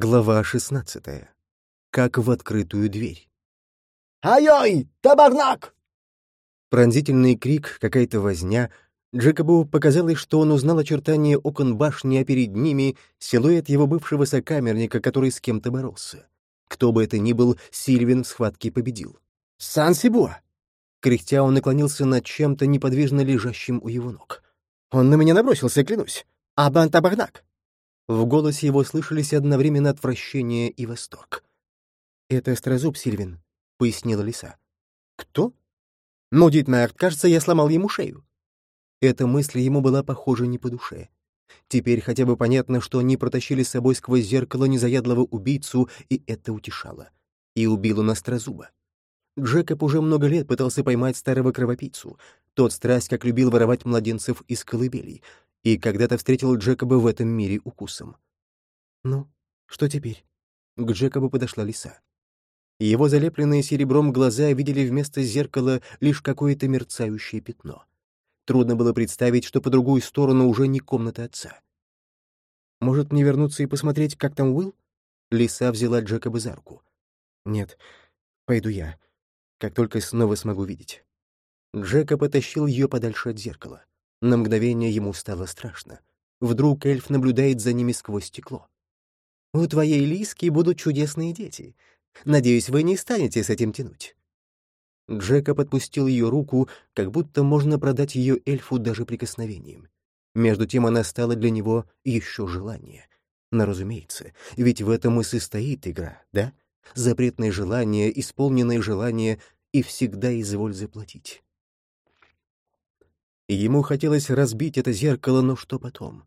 Глава 16. Как в открытую дверь. «Ай-ой, табарнак!» Пронзительный крик, какая-то возня. Джекобу показалось, что он узнал очертания окон башни, а перед ними — силуэт его бывшего сокамерника, который с кем-то боролся. Кто бы это ни был, Сильвин в схватке победил. «Сан-Сибуа!» Кряхтя он наклонился над чем-то неподвижно лежащим у его ног. «Он на меня набросился, клянусь! Ah ben tabarnak!» В голосе его слышались одновременно отвращение и восторг. «Это острозуб, Сильвен», — пояснила лиса. «Кто?» «Maudite marde, кажется, я сломал ему шею». Эта мысль ему была похоже не по душе. Теперь хотя бы понятно, что они протащили с собой сквозь зеркало не заядлого убийцу, и это утешало. И убил он острозуба. Джекоб уже много лет пытался поймать старого кровопийцу. Тот страсть, как любил воровать младенцев из колыбелей — и когда-то встретил Джекоба в этом мире укусом. «Ну, что теперь?» К Джекобу подошла лиса. Его залепленные серебром глаза видели вместо зеркала лишь какое-то мерцающее пятно. Трудно было представить, что по другую сторону уже не комната отца. «Может, мне вернуться и посмотреть, как там Уилл?» Лиса взяла Джекоба за руку. «Нет, пойду я, как только снова смогу видеть». Джека потащил ее подальше от зеркала. На мгновение ему стало страшно. Вдруг эльф наблюдает за ними сквозь стекло. «У твоей Лиски будут чудесные дети. Надеюсь, вы не станете с этим тянуть». Джека подпустил ее руку, как будто можно продать ее эльфу даже прикосновением. Между тем она стала для него еще желание. Но, разумеется, ведь в этом и состоит игра, да? Запретное желание, исполненное желание и всегда изволь заплатить. Ему хотелось разбить это зеркало, но что потом?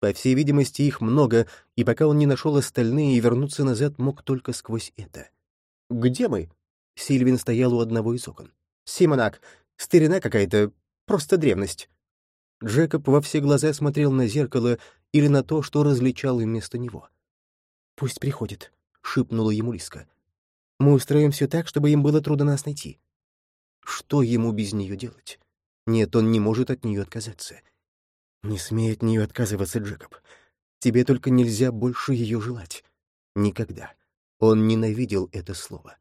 По всей видимости, их много, и пока он не нашел остальные, вернуться назад мог только сквозь это. «Где мы?» Сильвин стоял у одного из окон. «Симонак, старина какая-то, просто древность». Джекоб во все глаза смотрел на зеркало или на то, что различал вместо него. «Пусть приходит», — шепнула ему Лиска. «Мы устроим все так, чтобы им было трудно нас найти». Что ему без нее делать? Нет, он не может от нее отказаться. Не смей от нее отказываться, Джекоб. Тебе только нельзя больше ее желать. Никогда. Он ненавидел это слово.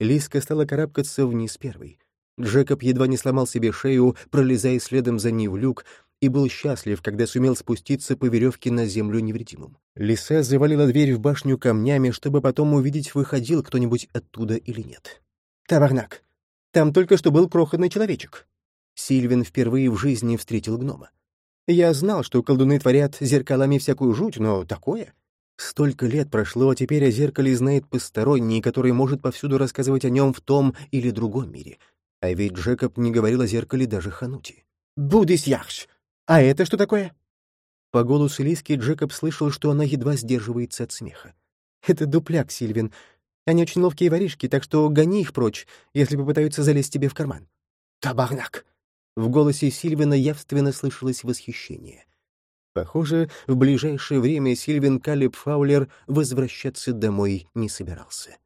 Лиска стала карабкаться вниз первой. Джекоб едва не сломал себе шею, пролезая следом за ней в люк, и был счастлив, когда сумел спуститься по веревке на землю невредимым. Лиса завалила дверь в башню камнями, чтобы потом увидеть, выходил кто-нибудь оттуда или нет. «Табарнак, там только что был крохотный человечек», Сильвин впервые в жизни встретил гнома. Я знал, что колдуны творят зеркалами всякую жуть, но такое... Столько лет прошло, а теперь о зеркале знает посторонний, который может повсюду рассказывать о нем в том или другом мире. А ведь Джекоб не говорил о зеркале даже Ханути. «Будис яхш! А это что такое?» По голосу Лиски Джекоб слышал, что она едва сдерживается от смеха. «Это дупляк, Сильвин. Они очень ловкие воришки, так что гони их прочь, если попытаются залезть тебе в карман». «Табарнак!» В голосе Сильвина явственно слышалось восхищение. Похоже, в ближайшее время Сильвин Калиб Фаулер возвращаться домой не собирался.